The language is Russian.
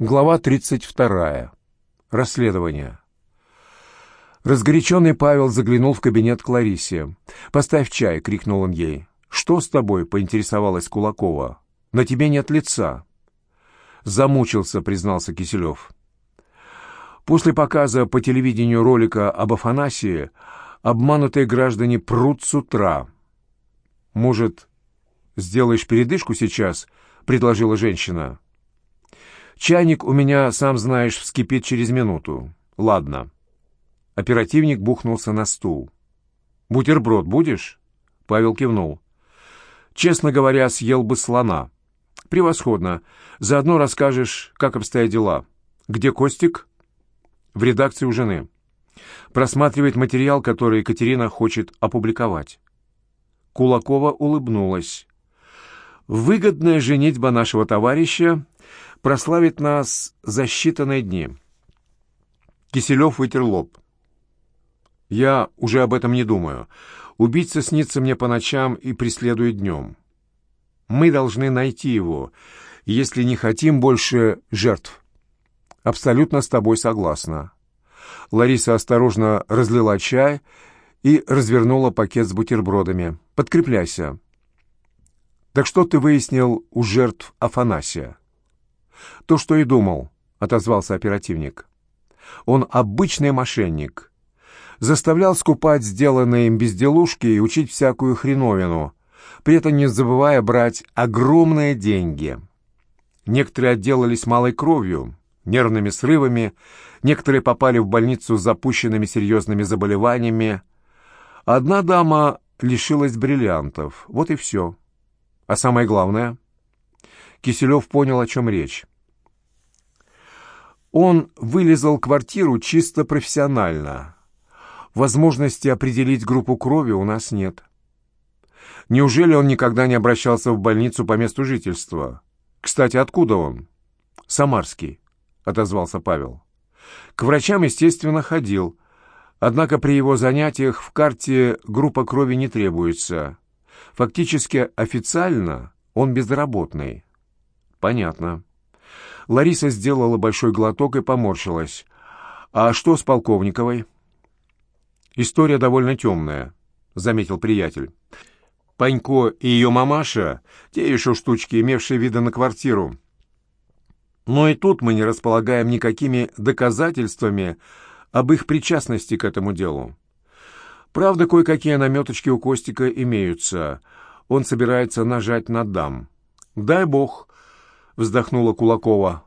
Глава 32. Расследование. Разгоряченный Павел заглянул в кабинет к Ларисе. «Поставь чай!» — крикнул он ей. «Что с тобой?» — поинтересовалась Кулакова. «На тебе нет лица». «Замучился», — признался Киселев. После показа по телевидению ролика об Афанасии обманутые граждане прут с утра. «Может, сделаешь передышку сейчас?» — предложила женщина. Чайник у меня, сам знаешь, вскипит через минуту. Ладно. Оперативник бухнулся на стул. «Бутерброд будешь?» Павел кивнул. «Честно говоря, съел бы слона». «Превосходно. Заодно расскажешь, как обстоят дела. Где Костик?» «В редакции у жены. Просматривает материал, который Екатерина хочет опубликовать». Кулакова улыбнулась. «Выгодная женитьба нашего товарища прославит нас за считанные дни. Киселев вытер лоб. Я уже об этом не думаю. Убийца снится мне по ночам и преследует днем. Мы должны найти его, если не хотим больше жертв. Абсолютно с тобой согласна. Лариса осторожно разлила чай и развернула пакет с бутербродами. Подкрепляйся. Так что ты выяснил у жертв Афанасия? «То, что и думал», — отозвался оперативник. «Он обычный мошенник. Заставлял скупать сделанные им безделушки и учить всякую хреновину, при этом не забывая брать огромные деньги. Некоторые отделались малой кровью, нервными срывами, некоторые попали в больницу с запущенными серьезными заболеваниями. Одна дама лишилась бриллиантов. Вот и все. А самое главное... Киселев понял, о чем речь. Он вылезал квартиру чисто профессионально. Возможности определить группу крови у нас нет. Неужели он никогда не обращался в больницу по месту жительства? Кстати, откуда он? Самарский, отозвался Павел. К врачам, естественно, ходил. Однако при его занятиях в карте группа крови не требуется. Фактически официально он безработный. Понятно. Лариса сделала большой глоток и поморщилась. «А что с Полковниковой?» «История довольно темная», — заметил приятель. «Панько и ее мамаша — те еще штучки, имевшие виды на квартиру. Но и тут мы не располагаем никакими доказательствами об их причастности к этому делу. Правда, кое-какие наметочки у Костика имеются. Он собирается нажать на дам. Дай бог, — вздохнула Кулакова.